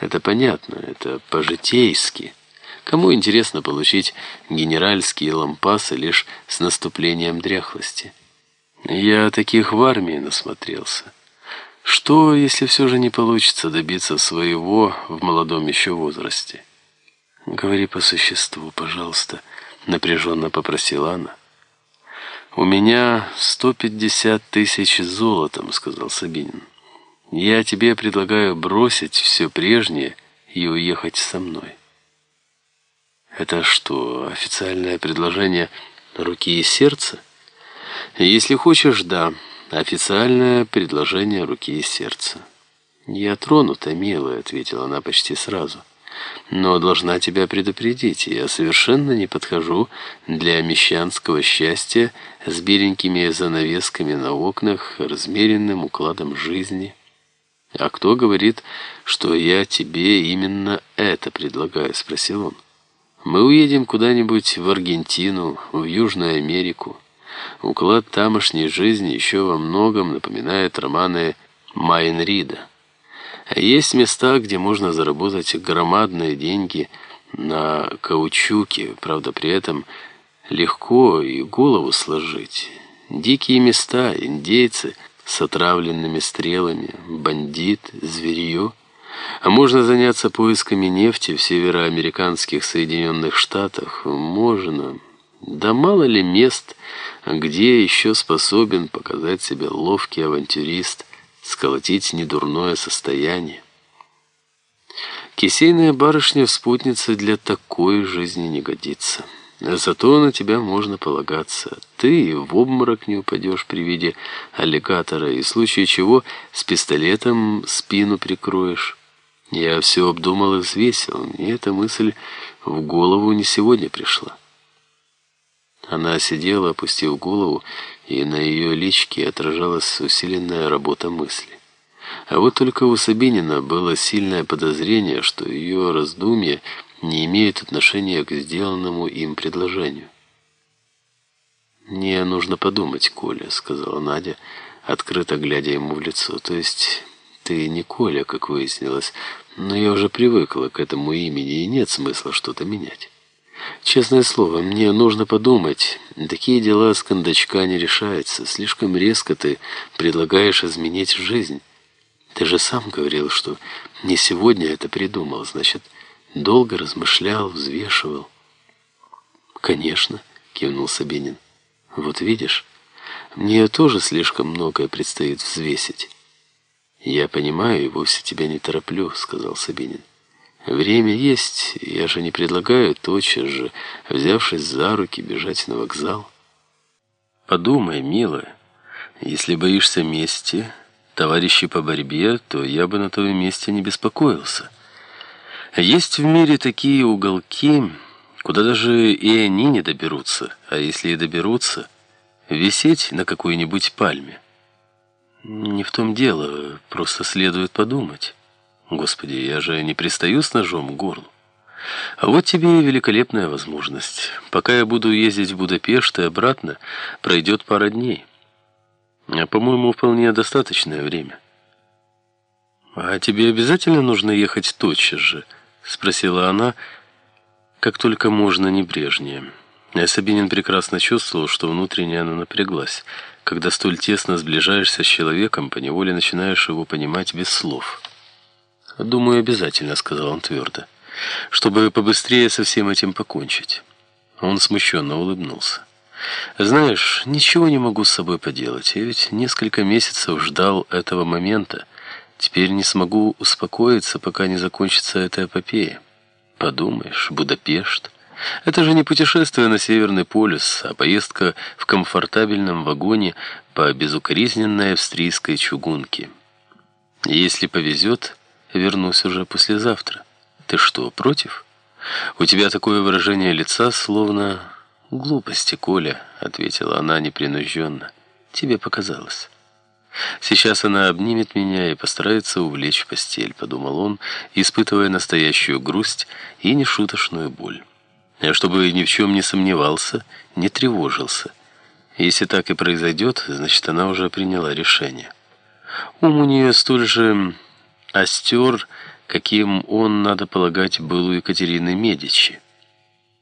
Это понятно, это по-житейски. Кому интересно получить генеральские лампасы лишь с наступлением дряхлости? Я таких в армии насмотрелся. Что, если все же не получится добиться своего в молодом еще возрасте? Говори по существу, пожалуйста, напряженно попросила она. «У меня 150 тысяч золотом», — сказал Сабинин. «Я тебе предлагаю бросить все прежнее и уехать со мной». «Это что, официальное предложение руки и сердца?» «Если хочешь, да, официальное предложение руки и сердца». «Я тронута, милая», — ответила она почти сразу. Но должна тебя предупредить, я совершенно не подхожу для мещанского счастья с беленькими занавесками на окнах, размеренным укладом жизни. А кто говорит, что я тебе именно это предлагаю, спросил он. Мы уедем куда-нибудь в Аргентину, в Южную Америку. Уклад тамошней жизни еще во многом напоминает романы Майнрида. Есть места, где можно заработать громадные деньги на каучуке, правда, при этом легко и голову сложить. Дикие места, индейцы с отравленными стрелами, бандит, зверье. А можно заняться поисками нефти в североамериканских Соединенных Штатах? Можно. Да мало ли мест, где еще способен показать себя ловкий авантюрист, сколотить недурное состояние. Кисейная барышня в спутнице для такой жизни не годится. Зато на тебя можно полагаться. Ты в обморок не упадешь при виде аллигатора, и в случае чего с пистолетом спину прикроешь. Я все обдумал и взвесил. Мне эта мысль в голову не сегодня пришла. Она сидела, опустив голову, и на ее личке отражалась усиленная работа мысли. А вот только у Сабинина было сильное подозрение, что ее раздумья не имеют отношения к сделанному им предложению. «Мне нужно подумать, Коля», — сказала Надя, открыто глядя ему в лицо. «То есть ты не Коля, как выяснилось, но я уже привыкла к этому имени, и нет смысла что-то менять». Честное слово, мне нужно подумать. Такие дела с кондачка не решаются. Слишком резко ты предлагаешь изменить жизнь. Ты же сам говорил, что не сегодня это придумал. Значит, долго размышлял, взвешивал. Конечно, кивнул Сабинин. Вот видишь, мне тоже слишком многое предстоит взвесить. Я понимаю и вовсе тебя не тороплю, сказал Сабинин. Время есть, я же не предлагаю тотчас же, взявшись за руки, бежать на вокзал. Подумай, милая, если боишься мести, товарищи по борьбе, то я бы на твоем месте не беспокоился. Есть в мире такие уголки, куда даже и они не доберутся, а если и доберутся, висеть на какой-нибудь пальме. Не в том дело, просто следует подумать». Господи, я же не пристаю с ножом к горлу. А вот тебе и великолепная возможность. Пока я буду ездить в Будапешт и обратно, пройдет пара дней. А, по-моему, вполне достаточное время. «А тебе обязательно нужно ехать тотчас же?» — спросила она, как только можно небрежнее. А Сабинин прекрасно чувствовал, что внутренне она напряглась. Когда столь тесно сближаешься с человеком, поневоле начинаешь его понимать без слов. «Думаю, обязательно», — сказал он твердо, «чтобы побыстрее со всем этим покончить». Он смущенно улыбнулся. «Знаешь, ничего не могу с собой поделать. Я ведь несколько месяцев ждал этого момента. Теперь не смогу успокоиться, пока не закончится эта эпопея. Подумаешь, Будапешт. Это же не путешествие на Северный полюс, а поездка в комфортабельном вагоне по безукоризненной австрийской чугунке. Если повезет, вернусь уже послезавтра. Ты что, против? У тебя такое выражение лица, словно... «Глупости, Коля», — ответила она непринужденно. «Тебе показалось». «Сейчас она обнимет меня и постарается увлечь в постель», — подумал он, испытывая настоящую грусть и нешуточную боль. А чтобы ни в чем не сомневался, не тревожился. Если так и произойдет, значит, она уже приняла решение. Ум у нее столь же остер, каким он, надо полагать, был у Екатерины Медичи.